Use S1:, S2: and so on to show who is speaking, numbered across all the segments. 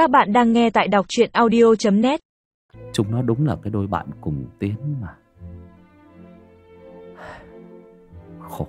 S1: Các bạn đang nghe tại đọc truyện audio.net
S2: Chúng nó đúng là cái đôi bạn cùng tiến mà. Khổ.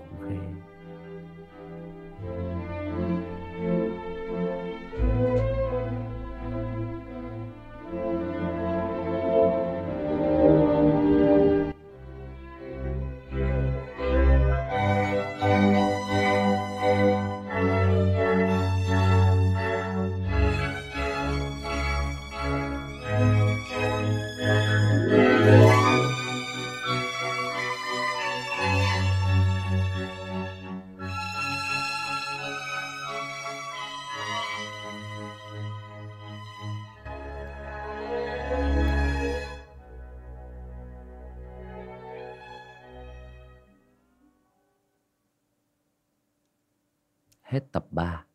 S2: Hết tập 3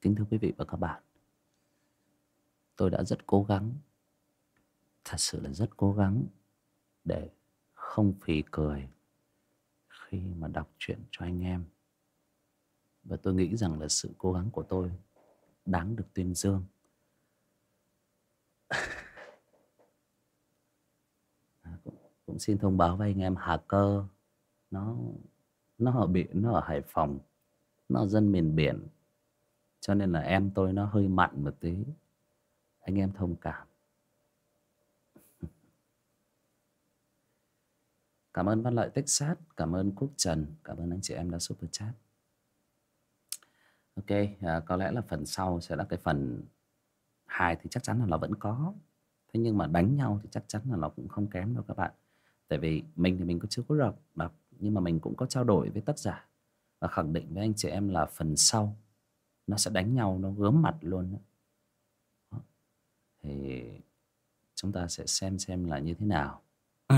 S2: Kính thưa quý vị và các bạn Tôi đã rất cố gắng Thật sự là rất cố gắng Để không phì cười Khi mà đọc truyện cho anh em. Và tôi nghĩ rằng là sự cố gắng của tôi Đáng được tuyên dương. À, cũng, cũng xin thông báo với anh em Hà Cơ. Nó nó ở biển nó ở hải phòng nó ở dân miền biển. Cho nên là em tôi nó hơi mặn một tí. Anh em thông cảm. Cảm ơn văn lợi texas cảm ơn quốc trần cảm ơn anh chị em đã super chat. Ok à, có lẽ là phần sau sẽ là cái phần hài thì chắc chắn là nó vẫn có. Thế nhưng mà đánh nhau thì chắc chắn là nó cũng không kém đâu các bạn. Tại vì mình thì mình có chưa có đọc đọc nhưng mà mình cũng có trao đổi với tác giả và khẳng định với anh chị em là phần sau nó sẽ đánh nhau nó gớm mặt luôn đó. Đó. thì chúng ta sẽ xem xem là như thế nào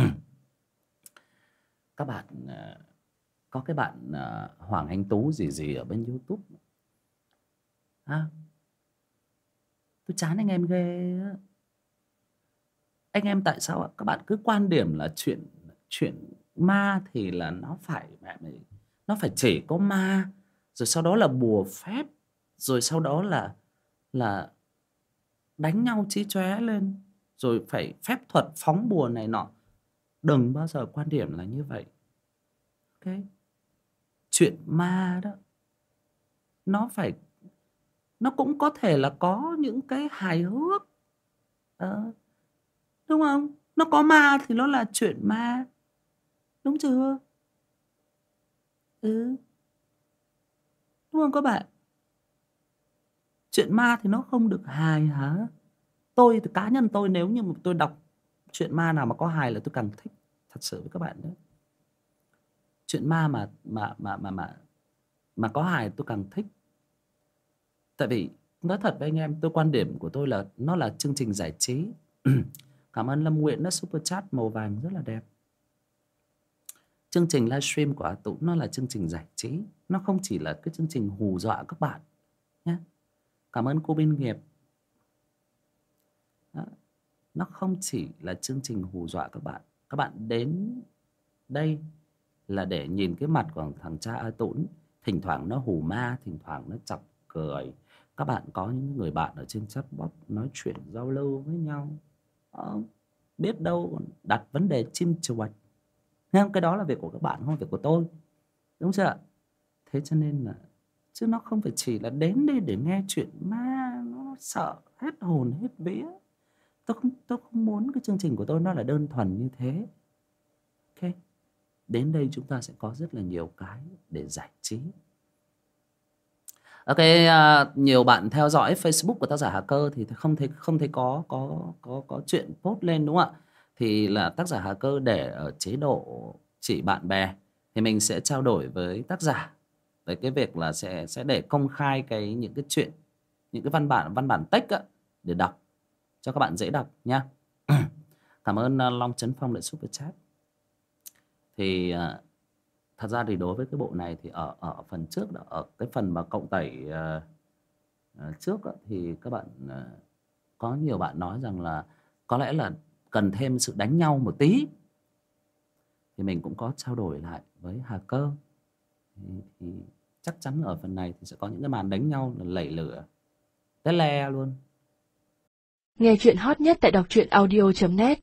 S2: các bạn à, có cái bạn à, Hoàng Anh Tú gì gì ở bên YouTube à, tôi chán anh em ghê anh em tại sao ạ các bạn cứ quan điểm là chuyện chuyện ma thì là nó phải mẹ mày nó phải chỉ có ma rồi sau đó là bùa phép rồi sau đó là là đánh nhau chí chóe lên rồi phải phép thuật phóng bùa này nọ. Đừng bao giờ quan điểm là như vậy. Ok? Chuyện ma đó nó phải nó cũng có thể là có những cái hài hước. Ờ, đúng không? Nó có ma thì nó là chuyện ma. Đúng chưa? Ừ. Đúng không các bạn? Chuyện ma thì nó không được hài hả? Tôi thì cá nhân tôi nếu như mà tôi đọc chuyện ma nào mà có hài là tôi càng thích thật sự với các bạn đấy. Chuyện ma mà mà mà mà mà mà có hài tôi càng thích. Tại vì nói thật với anh em, tôi quan điểm của tôi là nó là chương trình giải trí. Cảm ơn Lâm Nguyễn đã super chat màu vàng rất là đẹp chương trình livestream của A Tũng nó là chương trình giải trí nó không chỉ là cái chương trình hù dọa các bạn nhé. Cảm ơn cô biên nghiệp. Đó. nó không chỉ là chương trình hù dọa các bạn. Các bạn đến đây là để nhìn cái mặt của thằng cha A Tũng thỉnh thoảng nó hù ma thỉnh thoảng nó chọc cười. Các bạn có những người bạn ở trên chat box nói chuyện giao lưu với nhau. Ờ, biết đâu đặt vấn đề chim chuột Thấy Cái đó là việc của các bạn không việc của tôi. Đúng chưa Thế cho nên là Chứ nó không phải chỉ là đến đây để nghe chuyện ma Nó sợ hết hồn hết vía. Tôi không, tôi không muốn cái chương trình của tôi nó là đơn thuần như thế. Ok? Đến đây chúng ta sẽ có rất là nhiều cái để giải trí. Ok, uh, nhiều bạn theo dõi Facebook của tác giả Hà Cơ thì không thấy không thấy có có có có chuyện post lên đúng không ạ? Thì là tác giả Hà Cơ để ở chế độ chỉ bạn bè. Thì mình sẽ trao đổi với tác giả về cái việc là sẽ sẽ để công khai cái những cái chuyện những cái văn bản văn bản text á, để đọc. Cho các bạn dễ đọc nha. Cảm ơn uh, Long Trấn Phong đã super chat. Thì à, thật ra thì đối với cái bộ này thì ở ở phần trước đó, ở cái phần mà cộng tẩy uh, trước đó, thì các bạn uh, có nhiều bạn nói rằng là có lẽ là cần thêm sự đánh nhau một tí. Thì mình cũng có trao đổi lại với Hà Cơ. Thì, thì chắc chắn ở phần này thì sẽ có những cái màn đánh nhau là lẩy lửa. Té le luôn.
S1: Nghe chuyện hot nhất tại đọc truyện audio.net